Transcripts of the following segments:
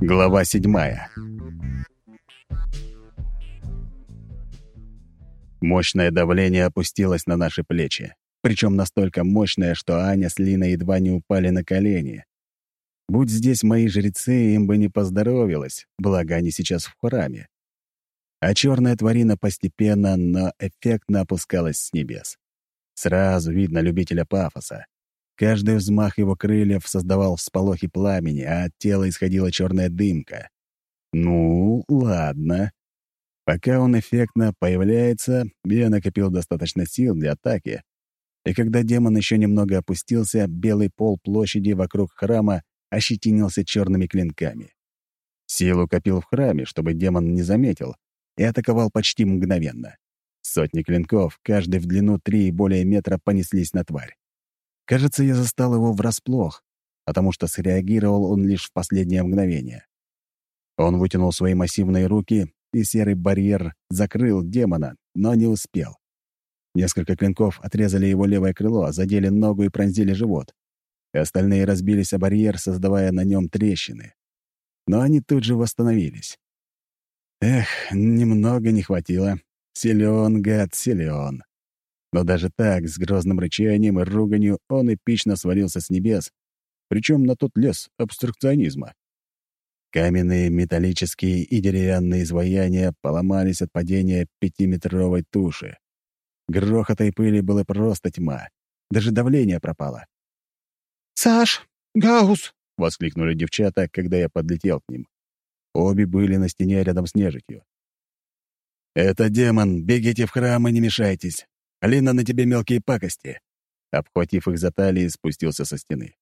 Глава седьмая. Мощное давление опустилось на наши плечи, причем настолько мощное, что Аня с Линой едва не упали на колени. Будь здесь мои жрецы, им бы не поздоровилось, благо они сейчас в храме. А черная тварина постепенно, но эффектно опускалась с небес. Сразу видно любителя пафоса. Каждый взмах его крыльев создавал всполохи пламени, а от тела исходила черная дымка. Ну, ладно. Пока он эффектно появляется, я накопил достаточно сил для атаки. И когда демон еще немного опустился, белый пол площади вокруг храма ощетинился черными клинками. Силу копил в храме, чтобы демон не заметил, и атаковал почти мгновенно. Сотни клинков, каждый в длину три и более метра, понеслись на тварь. Кажется, я застал его врасплох, потому что среагировал он лишь в последнее мгновение. Он вытянул свои массивные руки, и серый барьер закрыл демона, но не успел. Несколько клинков отрезали его левое крыло, задели ногу и пронзили живот. Остальные разбились о барьер, создавая на нем трещины. Но они тут же восстановились. Эх, немного не хватило. Силен, гад, силен. Но даже так, с грозным рычанием и руганью, он эпично свалился с небес, причем на тот лес абстракционизма. Каменные, металлические и деревянные изваяния поломались от падения пятиметровой туши. Грохота и пыли было просто тьма. Даже давление пропало. «Саш! Гаус!» — воскликнули девчата, когда я подлетел к ним. Обе были на стене рядом с нежитью. «Это демон! Бегите в храм и не мешайтесь! Алина, на тебе мелкие пакости!» Обхватив их за талии, спустился со стены.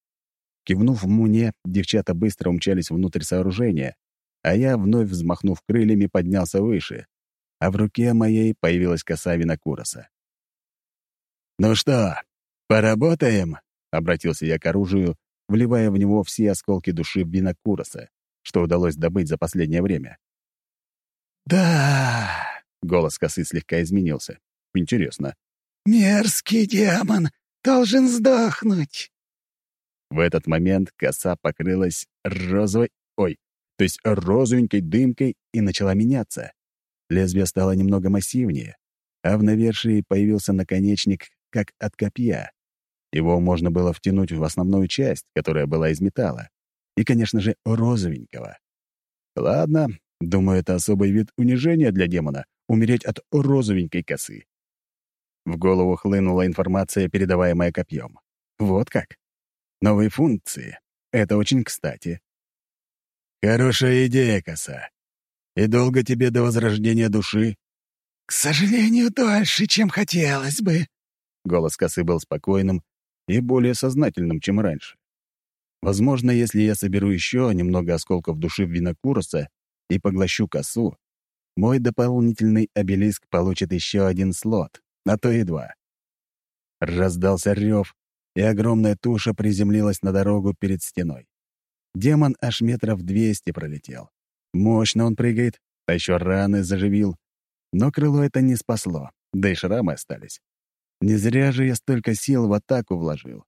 Кивнув мне, девчата быстро умчались внутрь сооружения, а я, вновь взмахнув крыльями, поднялся выше, а в руке моей появилась коса винокуроса. «Ну что, поработаем?» — обратился я к оружию, вливая в него все осколки души винокуроса, что удалось добыть за последнее время. «Да!» — голос косы слегка изменился. «Интересно, «Мерзкий демон должен сдохнуть!» В этот момент коса покрылась розовой... Ой, то есть розовенькой дымкой и начала меняться. Лезвие стало немного массивнее, а в навершии появился наконечник, как от копья. Его можно было втянуть в основную часть, которая была из металла. И, конечно же, розовенького. Ладно, думаю, это особый вид унижения для демона — умереть от розовенькой косы. В голову хлынула информация, передаваемая копьем. Вот как. Новые функции. Это очень кстати. Хорошая идея, коса. И долго тебе до возрождения души? К сожалению, дольше, чем хотелось бы. Голос косы был спокойным и более сознательным, чем раньше. Возможно, если я соберу еще немного осколков души в винокуроса и поглощу косу, мой дополнительный обелиск получит еще один слот а то и два. Раздался рев, и огромная туша приземлилась на дорогу перед стеной. Демон аж метров двести пролетел. Мощно он прыгает, а еще раны заживил. Но крыло это не спасло, да и шрамы остались. Не зря же я столько сил в атаку вложил.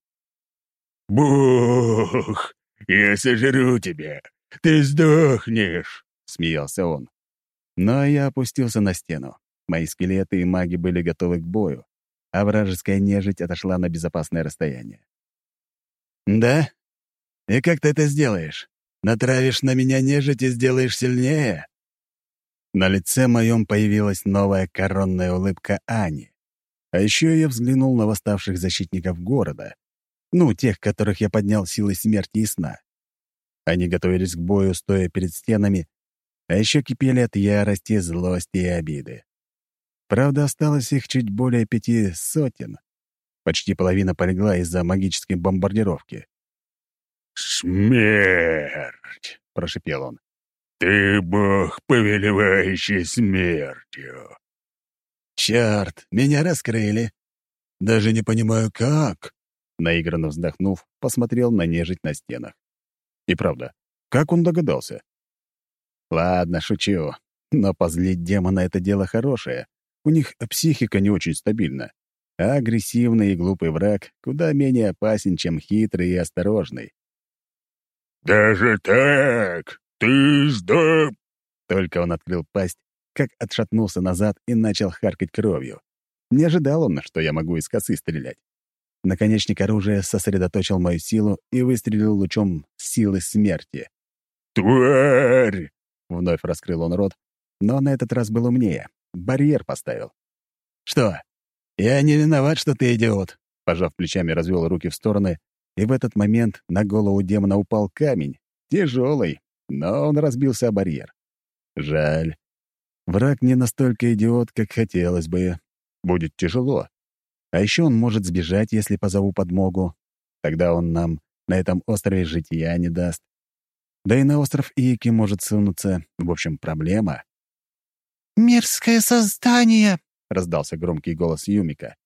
«Бух! Я сожру тебя! Ты сдохнешь!» — смеялся он. Но я опустился на стену. Мои скелеты и маги были готовы к бою, а вражеская нежить отошла на безопасное расстояние. «Да? И как ты это сделаешь? Натравишь на меня нежить и сделаешь сильнее?» На лице моем появилась новая коронная улыбка Ани. А еще я взглянул на восставших защитников города, ну, тех, которых я поднял силой смерти и сна. Они готовились к бою, стоя перед стенами, а еще кипели от ярости, злости и обиды. Правда, осталось их чуть более пяти сотен. Почти половина полегла из-за магической бомбардировки. «Смерть!» — прошепел он. «Ты бог, повелевающий смертью!» «Черт, меня раскрыли! Даже не понимаю, как!» Наигранно вздохнув, посмотрел на нежить на стенах. И правда, как он догадался? Ладно, шучу, но позлить демона — это дело хорошее. У них психика не очень стабильна, а агрессивный и глупый враг куда менее опасен, чем хитрый и осторожный. «Даже так?» «Ты сдох!» Только он открыл пасть, как отшатнулся назад и начал харкать кровью. Не ожидал он, что я могу из косы стрелять. Наконечник оружия сосредоточил мою силу и выстрелил лучом силы смерти. «Тварь!» — вновь раскрыл он рот, но на этот раз был умнее. Барьер поставил. «Что? Я не виноват, что ты идиот!» Пожав плечами, развел руки в стороны, и в этот момент на голову демона упал камень. Тяжелый, но он разбился о барьер. Жаль. Враг не настолько идиот, как хотелось бы. Будет тяжело. А еще он может сбежать, если позову подмогу. Тогда он нам на этом острове житья не даст. Да и на остров Ики может сунуться. В общем, проблема. «Мерзкое создание!» — раздался громкий голос Юмика.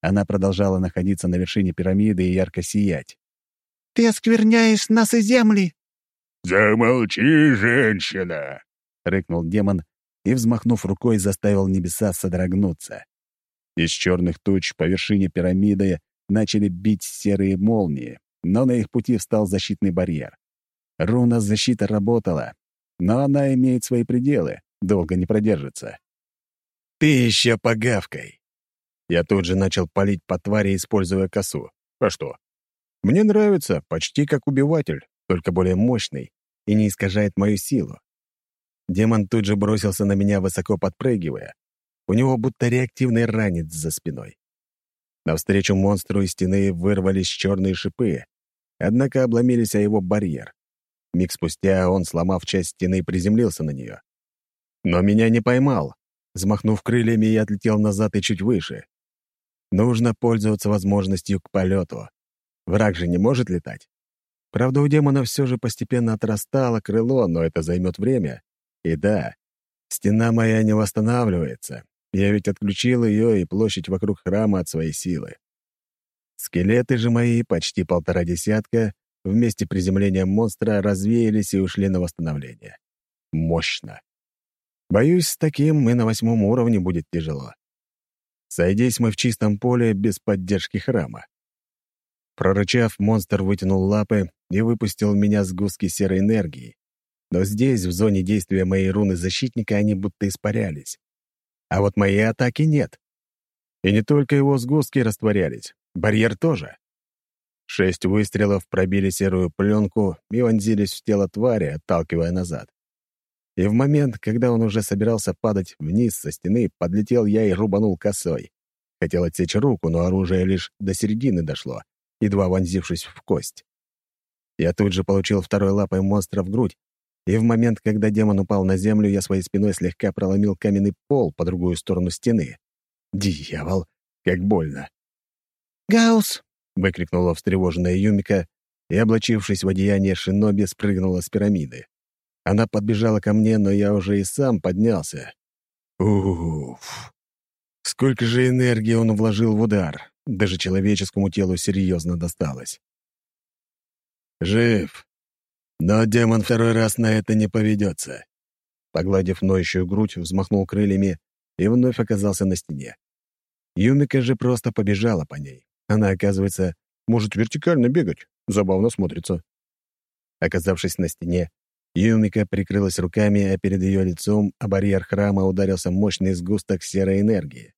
Она продолжала находиться на вершине пирамиды и ярко сиять. «Ты оскверняешь нас и земли!» «Замолчи, женщина!» — рыкнул демон и, взмахнув рукой, заставил небеса содрогнуться. Из черных туч по вершине пирамиды начали бить серые молнии, но на их пути встал защитный барьер. Руна защита работала, но она имеет свои пределы, долго не продержится. «Ты еще погавкой!» Я тут же начал палить по твари, используя косу. А что? Мне нравится, почти как убиватель, только более мощный и не искажает мою силу. Демон тут же бросился на меня, высоко подпрыгивая. У него будто реактивный ранец за спиной. Навстречу монстру из стены вырвались черные шипы, однако обломились о его барьер. Миг спустя он, сломав часть стены, приземлился на нее. Но меня не поймал. Взмахнув крыльями, я отлетел назад и чуть выше. Нужно пользоваться возможностью к полету. Враг же не может летать. Правда, у демона все же постепенно отрастало крыло, но это займет время. И да, стена моя не восстанавливается. Я ведь отключил ее и площадь вокруг храма от своей силы. Скелеты же мои, почти полтора десятка, вместе приземления монстра развеялись и ушли на восстановление. Мощно. Боюсь, с таким и на восьмом уровне будет тяжело. Сойдись мы в чистом поле без поддержки храма. Прорычав, монстр вытянул лапы и выпустил меня сгустки серой энергии. Но здесь, в зоне действия моей руны защитника, они будто испарялись. А вот моей атаки нет. И не только его сгустки растворялись, барьер тоже. Шесть выстрелов пробили серую пленку и вонзились в тело твари, отталкивая назад. И в момент, когда он уже собирался падать вниз со стены, подлетел я и рубанул косой. Хотел отсечь руку, но оружие лишь до середины дошло, едва вонзившись в кость. Я тут же получил второй лапой монстра в грудь, и в момент, когда демон упал на землю, я своей спиной слегка проломил каменный пол по другую сторону стены. Дьявол, как больно. «Гаус!» — выкрикнула встревоженная Юмика и, облачившись в одеяние шиноби, спрыгнула с пирамиды. Она подбежала ко мне, но я уже и сам поднялся. Уф! Сколько же энергии он вложил в удар. Даже человеческому телу серьезно досталось. Жив. Но демон второй раз на это не поведется. Погладив ноющую грудь, взмахнул крыльями и вновь оказался на стене. Юмика же просто побежала по ней. Она, оказывается, может вертикально бегать. Забавно смотрится. Оказавшись на стене, Юмика прикрылась руками, а перед ее лицом о барьер храма ударился мощный сгусток серой энергии.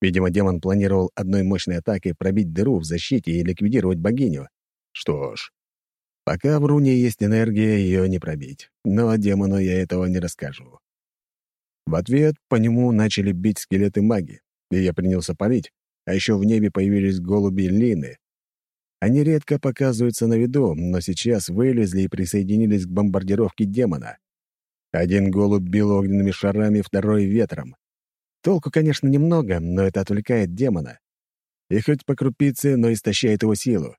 Видимо, демон планировал одной мощной атакой пробить дыру в защите и ликвидировать богиню. Что ж, пока в руне есть энергия, ее не пробить. Но демону я этого не расскажу. В ответ по нему начали бить скелеты маги, и я принялся палить, а еще в небе появились голуби Лины, они редко показываются на виду, но сейчас вылезли и присоединились к бомбардировке демона. Один голубь бил огненными шарами, второй — ветром. Толку, конечно, немного, но это отвлекает демона. И хоть по крупице, но истощает его силу.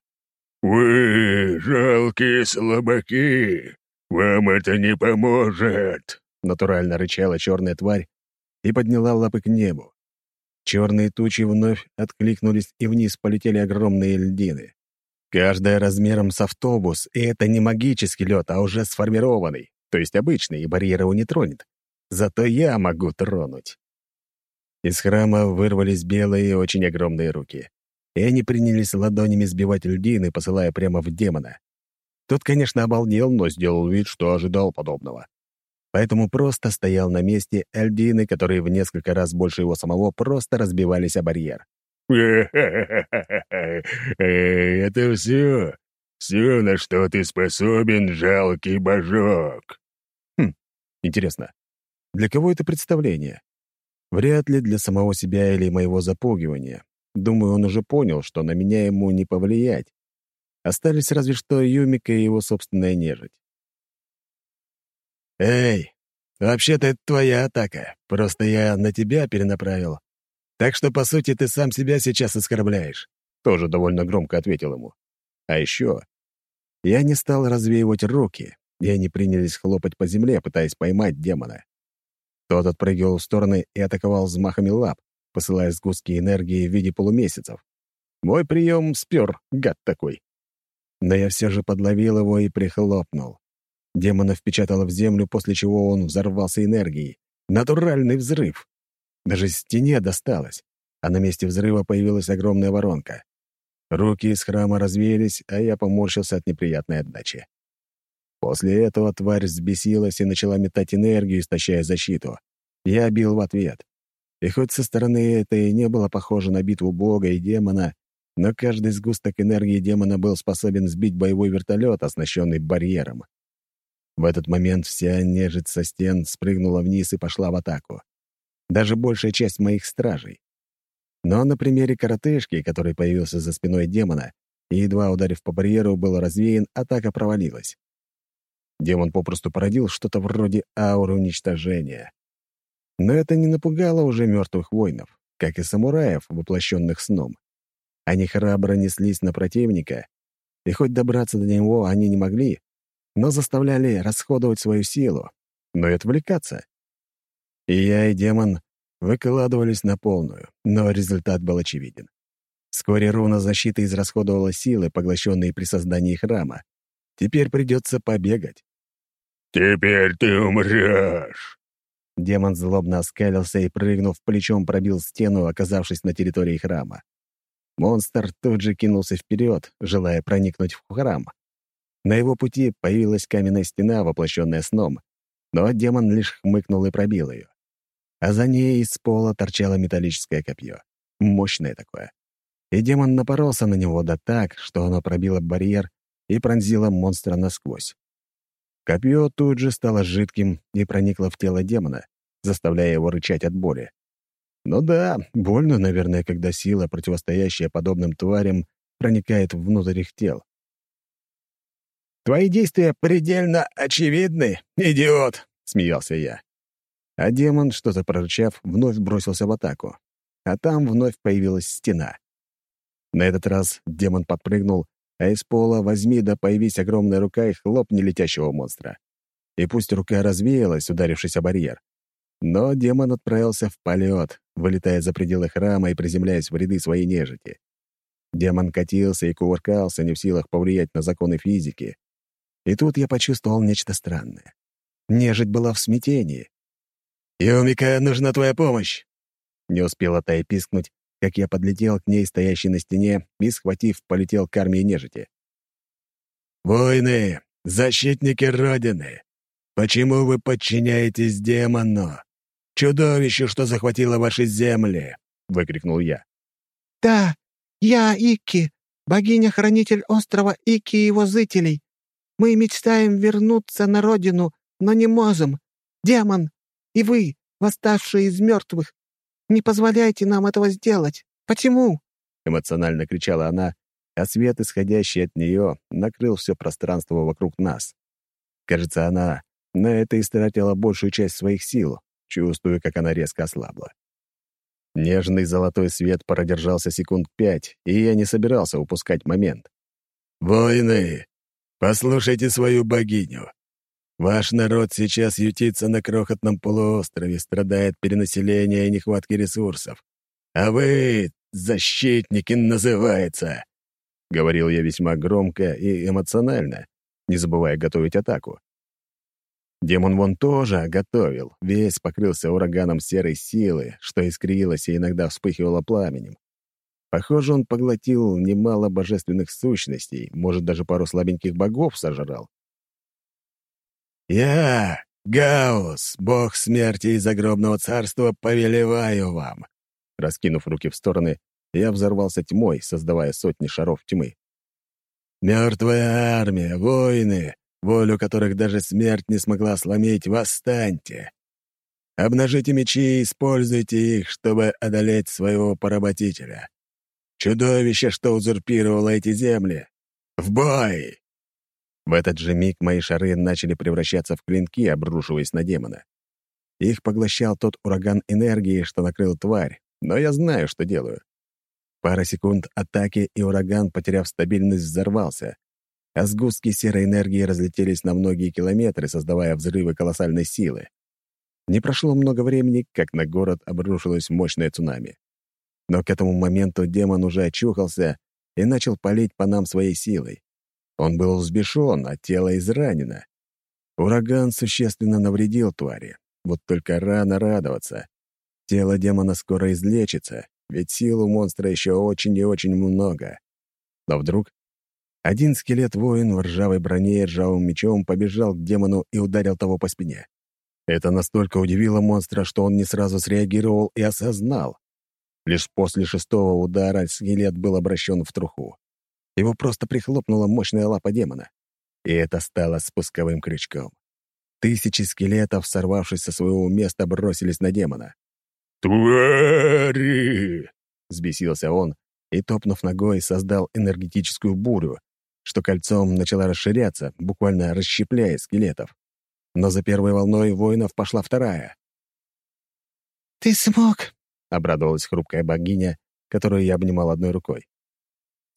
«Вы, жалкие слабаки, вам это не поможет!» Натурально рычала черная тварь и подняла лапы к небу. Черные тучи вновь откликнулись, и вниз полетели огромные льдины. Каждая размером с автобус, и это не магический лед, а уже сформированный, то есть обычный, и барьер его не тронет. Зато я могу тронуть. Из храма вырвались белые, очень огромные руки. И они принялись ладонями сбивать льдины, посылая прямо в демона. Тот, конечно, обалдел, но сделал вид, что ожидал подобного. Поэтому просто стоял на месте альдины, которые в несколько раз больше его самого просто разбивались о барьер. «Это все? Все, на что ты способен, жалкий божок?» Хм, интересно, для кого это представление? Вряд ли для самого себя или моего запугивания. Думаю, он уже понял, что на меня ему не повлиять. Остались разве что Юмика и его собственная нежить. «Эй, вообще-то это твоя атака, просто я на тебя перенаправил. Так что, по сути, ты сам себя сейчас оскорбляешь», — тоже довольно громко ответил ему. «А еще я не стал развеивать руки, и они принялись хлопать по земле, пытаясь поймать демона. Тот отпрыгивал в стороны и атаковал взмахами лап, посылая сгустки энергии в виде полумесяцев. Мой прием спер, гад такой. Но я все же подловил его и прихлопнул. Демона впечатало в землю, после чего он взорвался энергией. Натуральный взрыв. Даже стене досталось, а на месте взрыва появилась огромная воронка. Руки из храма развеялись, а я поморщился от неприятной отдачи. После этого тварь взбесилась и начала метать энергию, истощая защиту. Я бил в ответ. И хоть со стороны это и не было похоже на битву бога и демона, но каждый сгусток энергии демона был способен сбить боевой вертолет, оснащенный барьером. В этот момент вся нежить со стен спрыгнула вниз и пошла в атаку. Даже большая часть моих стражей. Но на примере коротышки, который появился за спиной демона, и, едва ударив по барьеру, был развеян, атака провалилась. Демон попросту породил что-то вроде ауры уничтожения. Но это не напугало уже мертвых воинов, как и самураев, воплощенных сном. Они храбро неслись на противника, и хоть добраться до него они не могли, но заставляли расходовать свою силу, но и отвлекаться. И я, и демон выкладывались на полную, но результат был очевиден. Вскоре руна защиты израсходовала силы, поглощенные при создании храма. Теперь придется побегать. «Теперь ты умрешь!» Демон злобно оскалился и, прыгнув плечом, пробил стену, оказавшись на территории храма. Монстр тут же кинулся вперед, желая проникнуть в храм. На его пути появилась каменная стена, воплощенная сном, но демон лишь хмыкнул и пробил ее. А за ней из пола торчало металлическое копье. Мощное такое. И демон напоролся на него да так, что оно пробило барьер и пронзило монстра насквозь. Копье тут же стало жидким и проникло в тело демона, заставляя его рычать от боли. Ну да, больно, наверное, когда сила, противостоящая подобным тварям, проникает внутрь их тел. «Твои действия предельно очевидны, идиот!» — смеялся я. А демон, что-то прорычав, вновь бросился в атаку. А там вновь появилась стена. На этот раз демон подпрыгнул, а из пола возьми да появись огромная рука и хлопни летящего монстра. И пусть рука развеялась, ударившись о барьер. Но демон отправился в полет, вылетая за пределы храма и приземляясь в ряды своей нежити. Демон катился и кувыркался, не в силах повлиять на законы физики. И тут я почувствовал нечто странное. Нежить была в смятении. «Юмика, нужна твоя помощь!» Не успела та и пискнуть, как я подлетел к ней, стоящей на стене, и, схватив, полетел к армии нежити. «Воины, защитники Родины, почему вы подчиняетесь демону? Чудовищу, что захватило ваши земли!» — выкрикнул я. «Да, я Икки, богиня-хранитель острова Икки и его зрителей. Мы мечтаем вернуться на родину, но не можем. Демон, и вы, восставшие из мертвых, не позволяйте нам этого сделать. Почему?» Эмоционально кричала она, а свет, исходящий от нее, накрыл все пространство вокруг нас. Кажется, она на это истратила большую часть своих сил, чувствуя, как она резко ослабла. Нежный золотой свет продержался секунд пять, и я не собирался упускать момент. «Воины, Послушайте свою богиню. Ваш народ сейчас ютится на крохотном полуострове, страдает перенаселение и нехватки ресурсов. А вы, защитники, называется!» Говорил я весьма громко и эмоционально, не забывая готовить атаку. Демон вон тоже готовил, весь покрылся ураганом серой силы, что искрилось и иногда вспыхивало пламенем. Похоже, он поглотил немало божественных сущностей, может, даже пару слабеньких богов сожрал. «Я, Гаус, бог смерти и загробного царства, повелеваю вам!» Раскинув руки в стороны, я взорвался тьмой, создавая сотни шаров тьмы. «Мертвая армия, воины, волю которых даже смерть не смогла сломить, восстаньте! Обнажите мечи и используйте их, чтобы одолеть своего поработителя. Чудовище, что узурпировало эти земли! В бой!» В этот же миг мои шары начали превращаться в клинки, обрушиваясь на демона. Их поглощал тот ураган энергии, что накрыл тварь, но я знаю, что делаю. Пара секунд атаки, и ураган, потеряв стабильность, взорвался, а сгустки серой энергии разлетелись на многие километры, создавая взрывы колоссальной силы. Не прошло много времени, как на город обрушилось мощное цунами. Но к этому моменту демон уже очухался и начал палить по нам своей силой. Он был взбешен, а тело изранено. Ураган существенно навредил твари. Вот только рано радоваться. Тело демона скоро излечится, ведь сил у монстра еще очень и очень много. Но вдруг один скелет-воин в ржавой броне и ржавым мечом побежал к демону и ударил того по спине. Это настолько удивило монстра, что он не сразу среагировал и осознал. Лишь после шестого удара скелет был обращен в труху. Его просто прихлопнула мощная лапа демона. И это стало спусковым крючком. Тысячи скелетов, сорвавшись со своего места, бросились на демона. «Твари!» — взбесился он и, топнув ногой, создал энергетическую бурю, что кольцом начала расширяться, буквально расщепляя скелетов. Но за первой волной воинов пошла вторая. «Ты смог!» — обрадовалась хрупкая богиня, которую я обнимал одной рукой.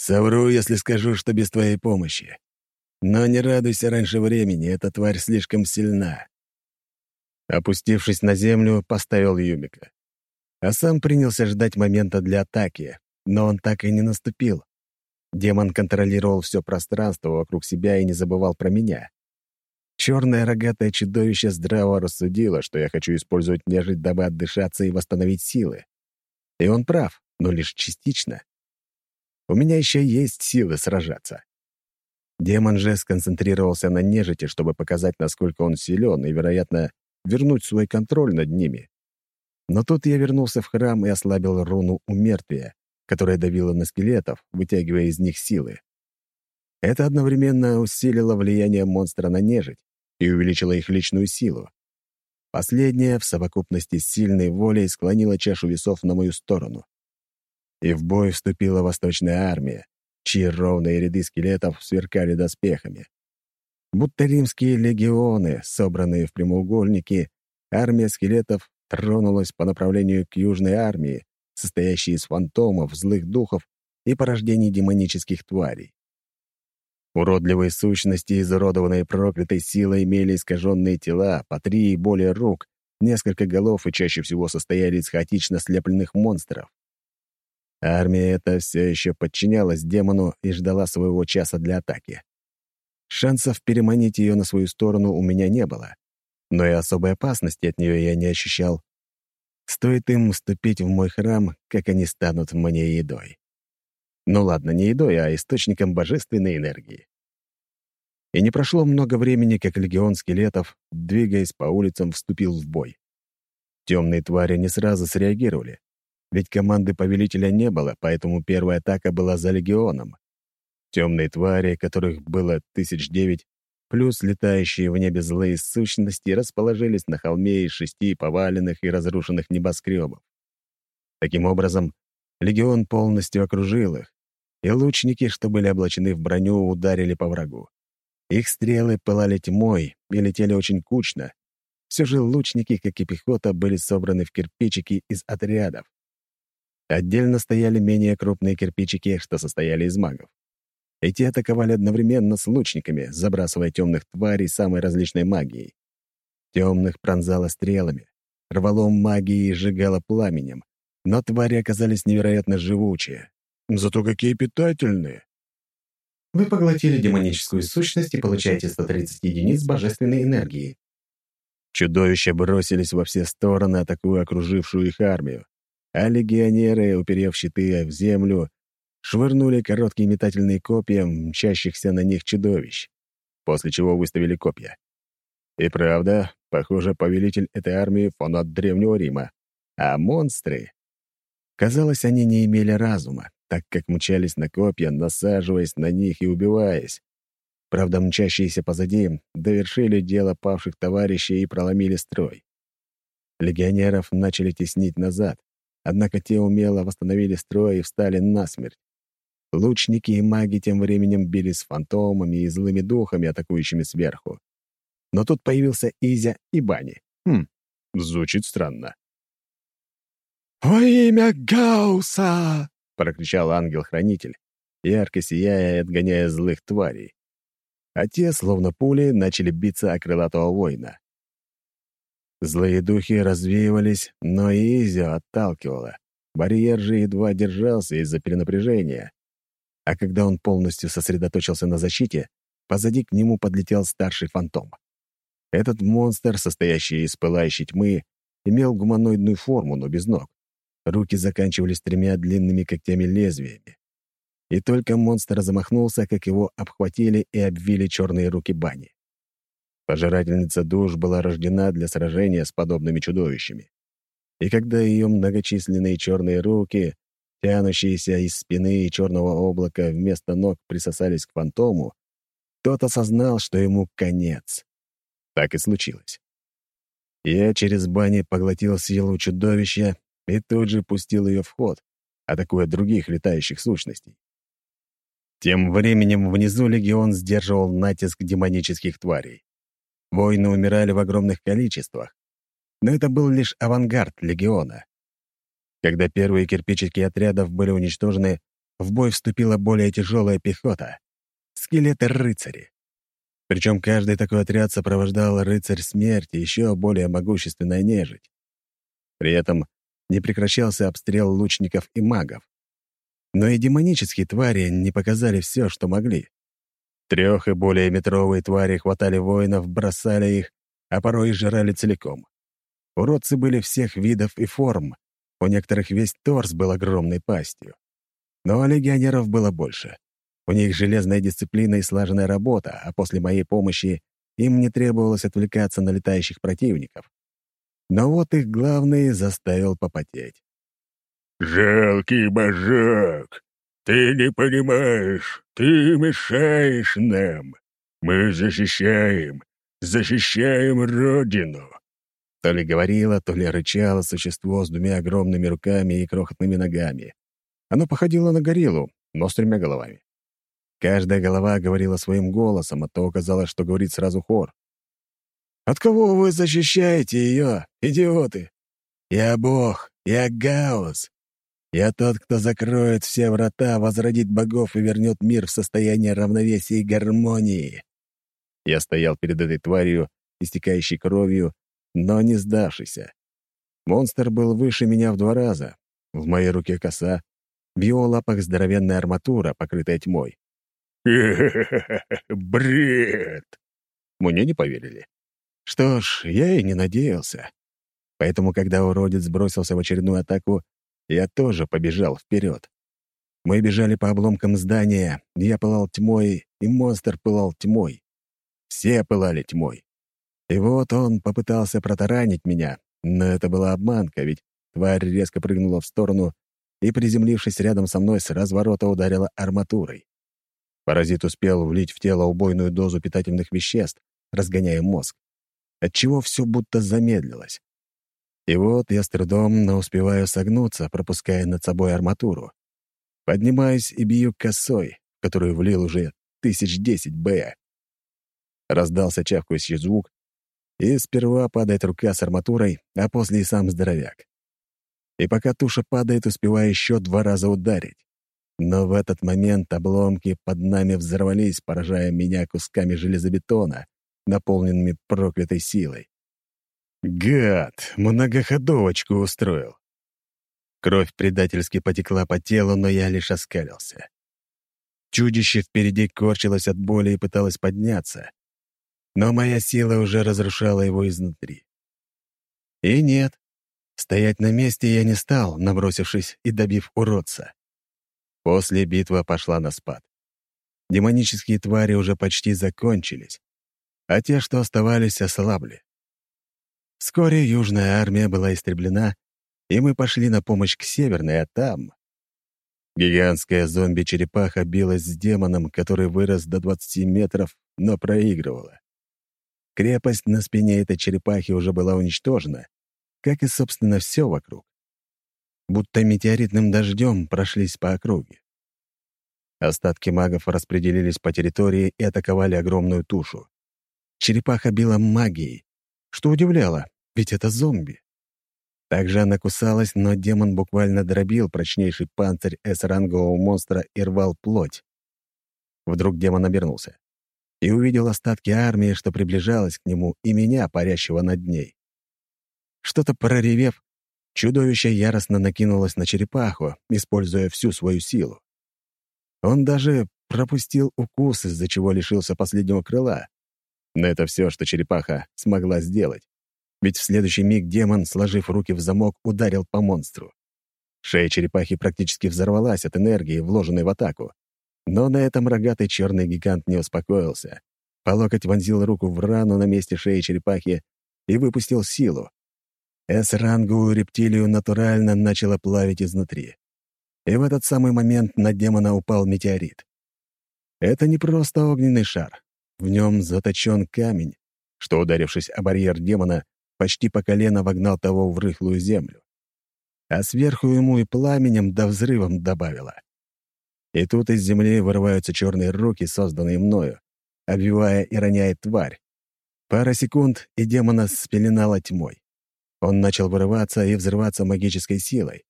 «Совру, если скажу, что без твоей помощи. Но не радуйся раньше времени, эта тварь слишком сильна». Опустившись на землю, поставил Юмика а сам принялся ждать момента для атаки, но он так и не наступил. Демон контролировал все пространство вокруг себя и не забывал про меня. Черное рогатое чудовище здраво рассудило, что я хочу использовать нежить, дабы отдышаться и восстановить силы. И он прав, но лишь частично. У меня еще есть силы сражаться. Демон же сконцентрировался на нежити, чтобы показать, насколько он силен, и, вероятно, вернуть свой контроль над ними. Но тут я вернулся в храм и ослабил руну умертвия, которая давила на скелетов, вытягивая из них силы. Это одновременно усилило влияние монстра на нежить и увеличило их личную силу. Последняя в совокупности с сильной волей склонила чашу весов на мою сторону. И в бой вступила восточная армия, чьи ровные ряды скелетов сверкали доспехами. Будто римские легионы, собранные в прямоугольники, армия скелетов тронулась по направлению к Южной армии, состоящей из фантомов, злых духов и порождений демонических тварей. Уродливые сущности, изуродованные проклятой силой, имели искаженные тела, по три и более рук, несколько голов и чаще всего состояли из хаотично слепленных монстров. Армия эта все еще подчинялась демону и ждала своего часа для атаки. Шансов переманить ее на свою сторону у меня не было но и особой опасности от нее я не ощущал. Стоит им вступить в мой храм, как они станут мне едой. Ну ладно, не едой, а источником божественной энергии. И не прошло много времени, как легион скелетов, двигаясь по улицам, вступил в бой. Темные твари не сразу среагировали, ведь команды повелителя не было, поэтому первая атака была за легионом. Темные твари, которых было тысяч девять, плюс летающие в небе злые сущности расположились на холме из шести поваленных и разрушенных небоскребов. Таким образом, легион полностью окружил их, и лучники, что были облачены в броню, ударили по врагу. Их стрелы пылали тьмой и летели очень кучно. Все же лучники, как и пехота, были собраны в кирпичики из отрядов. Отдельно стояли менее крупные кирпичики, что состояли из магов. Эти атаковали одновременно с лучниками, забрасывая темных тварей самой различной магией. Темных пронзало стрелами, рвало магией и сжигало пламенем, но твари оказались невероятно живучие. Зато какие питательные! Вы поглотили демоническую сущность и получаете 130 единиц божественной энергии. Чудовища бросились во все стороны, атакуя окружившую их армию. А легионеры, уперев щиты в землю, швырнули короткие метательные копья мчащихся на них чудовищ, после чего выставили копья. И правда, похоже, повелитель этой армии — фанат Древнего Рима. А монстры... Казалось, они не имели разума, так как мчались на копья, насаживаясь на них и убиваясь. Правда, мчащиеся позади довершили дело павших товарищей и проломили строй. Легионеров начали теснить назад, однако те умело восстановили строй и встали насмерть. Лучники и маги тем временем бились с фантомами и злыми духами, атакующими сверху. Но тут появился Изя и Бани. Хм, звучит странно. «Во имя Гаусса!» — прокричал ангел-хранитель, ярко сияя и отгоняя злых тварей. А те, словно пули, начали биться о крылатого воина. Злые духи развеивались, но и Изя отталкивала. Барьер же едва держался из-за перенапряжения. А когда он полностью сосредоточился на защите, позади к нему подлетел старший фантом. Этот монстр, состоящий из пылающей тьмы, имел гуманоидную форму, но без ног. Руки заканчивались тремя длинными когтями-лезвиями. И только монстр замахнулся, как его обхватили и обвили черные руки бани. Пожирательница душ была рождена для сражения с подобными чудовищами. И когда ее многочисленные черные руки, тянущиеся из спины черного облака вместо ног присосались к фантому, тот осознал, что ему конец. Так и случилось. Я через бани поглотил силу чудовища и тут же пустил ее в ход, атакуя других летающих сущностей. Тем временем внизу легион сдерживал натиск демонических тварей. Воины умирали в огромных количествах, но это был лишь авангард легиона. Когда первые кирпичики отрядов были уничтожены, в бой вступила более тяжелая пехота — скелеты-рыцари. Причем каждый такой отряд сопровождал рыцарь смерти, еще более могущественная нежить. При этом не прекращался обстрел лучников и магов. Но и демонические твари не показали все, что могли. Трех и более метровые твари хватали воинов, бросали их, а порой и жрали целиком. Уродцы были всех видов и форм. У некоторых весь торс был огромной пастью. Но легионеров было больше. У них железная дисциплина и слаженная работа, а после моей помощи им не требовалось отвлекаться на летающих противников. Но вот их главный заставил попотеть. «Жалкий божок! Ты не понимаешь, ты мешаешь нам. Мы защищаем, защищаем Родину!» То ли говорило, то ли рычало существо с двумя огромными руками и крохотными ногами. Оно походило на гориллу, но с тремя головами. Каждая голова говорила своим голосом, а то казалось, что говорит сразу хор. «От кого вы защищаете ее, идиоты? Я Бог, я Гаус. Я тот, кто закроет все врата, возродит богов и вернет мир в состояние равновесия и гармонии». Я стоял перед этой тварью, истекающей кровью, но не сдавшийся. Монстр был выше меня в два раза. В моей руке коса, в его лапах здоровенная арматура, покрытая тьмой. Бред!» Мне не поверили. Что ж, я и не надеялся. Поэтому, когда уродец бросился в очередную атаку, я тоже побежал вперед. Мы бежали по обломкам здания, я пылал тьмой, и монстр пылал тьмой. Все пылали тьмой. И вот он попытался протаранить меня, но это была обманка, ведь тварь резко прыгнула в сторону и, приземлившись рядом со мной, с разворота ударила арматурой. Паразит успел влить в тело убойную дозу питательных веществ, разгоняя мозг, отчего все будто замедлилось. И вот я с трудом, но успеваю согнуться, пропуская над собой арматуру. Поднимаюсь и бью косой, которую влил уже тысяч десять Б. Раздался чавкающий звук, и сперва падает рука с арматурой, а после и сам здоровяк. И пока туша падает, успеваю еще два раза ударить. Но в этот момент обломки под нами взорвались, поражая меня кусками железобетона, наполненными проклятой силой. Гад, многоходовочку устроил. Кровь предательски потекла по телу, но я лишь оскалился. Чудище впереди корчилось от боли и пыталось подняться. Но моя сила уже разрушала его изнутри. И нет, Стоять на месте я не стал, набросившись и добив уродца. После битва пошла на спад. Демонические твари уже почти закончились, а те, что оставались, ослабли. Вскоре южная армия была истреблена, и мы пошли на помощь к северной, а там... Гигантская зомби-черепаха билась с демоном, который вырос до 20 метров, но проигрывала. Крепость на спине этой черепахи уже была уничтожена, как и, собственно, все вокруг. Будто метеоритным дождем прошлись по округе. Остатки магов распределились по территории и атаковали огромную тушу. Черепаха била магией, что удивляло, ведь это зомби. Также она кусалась, но демон буквально дробил прочнейший панцирь С-рангового монстра и рвал плоть. Вдруг демон обернулся и увидел остатки армии, что приближалась к нему, и меня, парящего над ней. Что-то проревев, чудовище яростно накинулось на черепаху, используя всю свою силу. Он даже пропустил укус, из-за чего лишился последнего крыла. Но это все, что черепаха смогла сделать. Ведь в следующий миг демон, сложив руки в замок, ударил по монстру. Шея черепахи практически взорвалась от энергии, вложенной в атаку. Но на этом рогатый черный гигант не успокоился. По локоть вонзил руку в рану на месте шеи черепахи и выпустил силу. С-ранговую рептилию натурально начало плавить изнутри. И в этот самый момент на демона упал метеорит. Это не просто огненный шар. В нем заточен камень, что, ударившись о барьер демона, почти по колено вогнал того в рыхлую землю. А сверху ему и пламенем да взрывом добавило. И тут из земли вырываются черные руки, созданные мною, обвивая и роняет тварь. Пара секунд, и демона спеленала тьмой. Он начал вырываться и взрываться магической силой.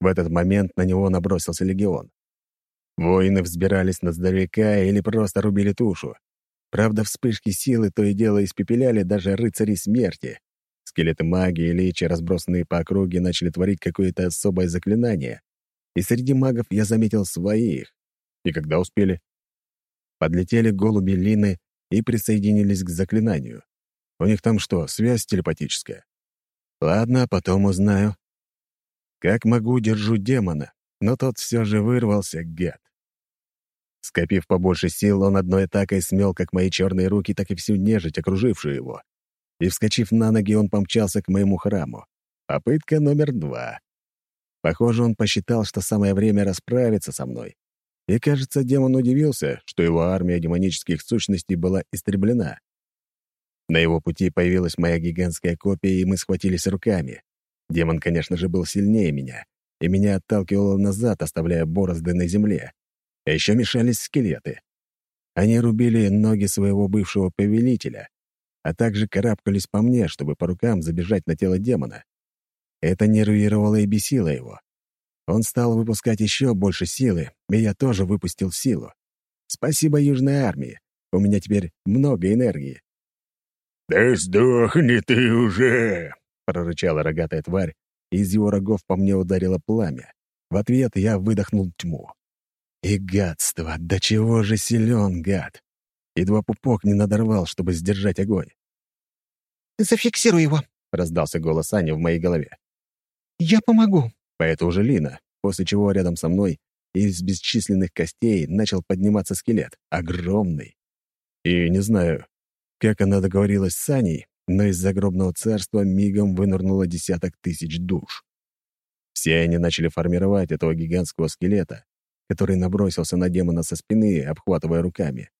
В этот момент на него набросился легион. Воины взбирались над сдалека или просто рубили тушу. Правда, вспышки силы то и дело испепеляли даже рыцарей смерти. Скелеты магии и личи, разбросанные по округе, начали творить какое-то особое заклинание, и среди магов я заметил своих. И когда успели? Подлетели голуби Лины и присоединились к заклинанию. У них там что, связь телепатическая? Ладно, потом узнаю. Как могу, держу демона, но тот все же вырвался, гад. Скопив побольше сил, он одной атакой смел как мои черные руки, так и всю нежить, окружившую его. И, вскочив на ноги, он помчался к моему храму. Попытка номер два. Похоже, он посчитал, что самое время расправиться со мной. И, кажется, демон удивился, что его армия демонических сущностей была истреблена. На его пути появилась моя гигантская копия, и мы схватились руками. Демон, конечно же, был сильнее меня, и меня отталкивало назад, оставляя борозды на земле. А еще мешались скелеты. Они рубили ноги своего бывшего повелителя, а также карабкались по мне, чтобы по рукам забежать на тело демона. Это нервировало и бесило его. Он стал выпускать еще больше силы, и я тоже выпустил силу. Спасибо Южной армии. У меня теперь много энергии. «Да сдохни ты уже!» — прорычала рогатая тварь, и из его рогов по мне ударило пламя. В ответ я выдохнул тьму. И гадство, до чего же силен гад! Едва пупок не надорвал, чтобы сдержать огонь. «Зафиксируй его!» — раздался голос Ани в моей голове. «Я помогу». А это уже Лина, после чего рядом со мной из бесчисленных костей начал подниматься скелет, огромный. И не знаю, как она договорилась с Аней, но из загробного царства мигом вынырнуло десяток тысяч душ. Все они начали формировать этого гигантского скелета, который набросился на демона со спины, обхватывая руками.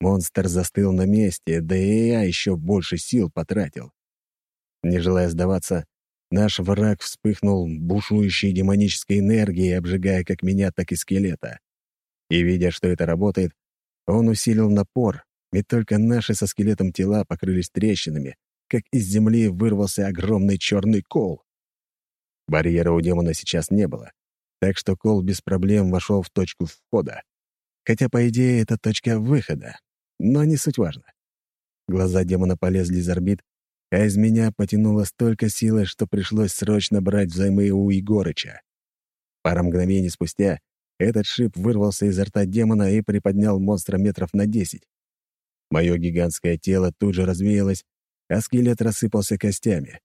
Монстр застыл на месте, да и я еще больше сил потратил. Не желая сдаваться, Наш враг вспыхнул бушующей демонической энергией, обжигая как меня, так и скелета. И, видя, что это работает, он усилил напор, и только наши со скелетом тела покрылись трещинами, как из земли вырвался огромный черный кол. Барьера у демона сейчас не было, так что кол без проблем вошел в точку входа. Хотя, по идее, это точка выхода, но не суть важно. Глаза демона полезли из орбит, а из меня потянуло столько силы, что пришлось срочно брать взаймы у Егорыча. Пара мгновений спустя этот шип вырвался изо рта демона и приподнял монстра метров на десять. Мое гигантское тело тут же развеялось, а скелет рассыпался костями.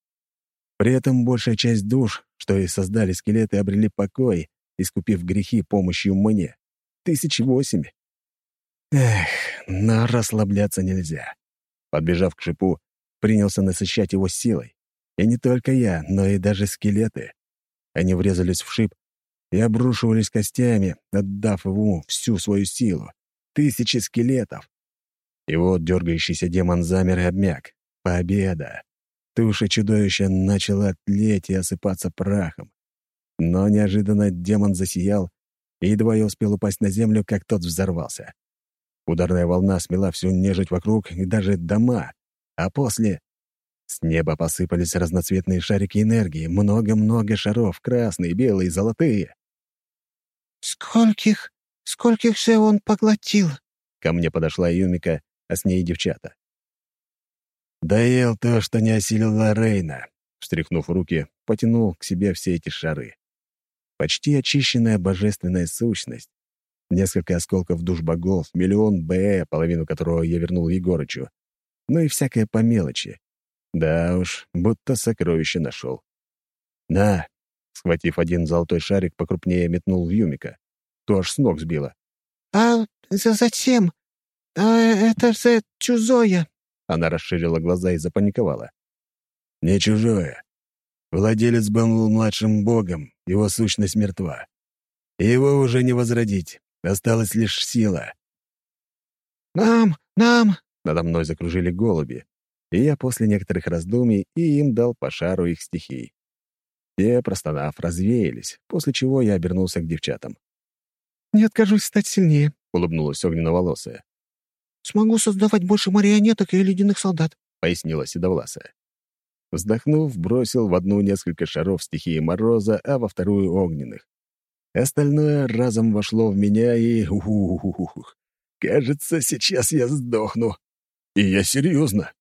При этом большая часть душ, что и создали скелеты, обрели покой, искупив грехи помощью мне. Тысячи восемь. Эх, но расслабляться нельзя. Подбежав к шипу, принялся насыщать его силой. И не только я, но и даже скелеты. Они врезались в шип и обрушивались костями, отдав ему всю свою силу. Тысячи скелетов. И вот дергающийся демон замер и обмяк. Победа! Туша чудовища начала тлеть и осыпаться прахом. Но неожиданно демон засиял, и едва я успел упасть на землю, как тот взорвался. Ударная волна смела всю нежить вокруг и даже дома, а после с неба посыпались разноцветные шарики энергии, много-много шаров, красные, белые, золотые. «Скольких, скольких же он поглотил?» Ко мне подошла Юмика, а с ней девчата. «Доел то, что не осилила Рейна», — встряхнув руки, потянул к себе все эти шары. Почти очищенная божественная сущность. Несколько осколков душ богов, миллион Б, половину которого я вернул Егорычу. Ну и всякое по мелочи. Да уж, будто сокровище нашел. «На!» — схватив один золотой шарик, покрупнее метнул в Юмика. То аж с ног сбило. «А зачем? А это же чужое!» Она расширила глаза и запаниковала. «Не чужое. Владелец был младшим богом, его сущность мертва. Его уже не возродить, осталась лишь сила». «Нам, нам!» — надо мной закружили голуби, и я после некоторых раздумий и им дал по шару их стихий. Те, простонав, развеялись, после чего я обернулся к девчатам. «Не откажусь стать сильнее», — улыбнулась огненно-волосая. «Смогу создавать больше марионеток и ледяных солдат», — пояснила седовласая. Вздохнув, бросил в одну несколько шаров стихии мороза, а во вторую — огненных. Остальное разом вошло в меня и... Ух, кажется, сейчас я сдохну. И я серьезно.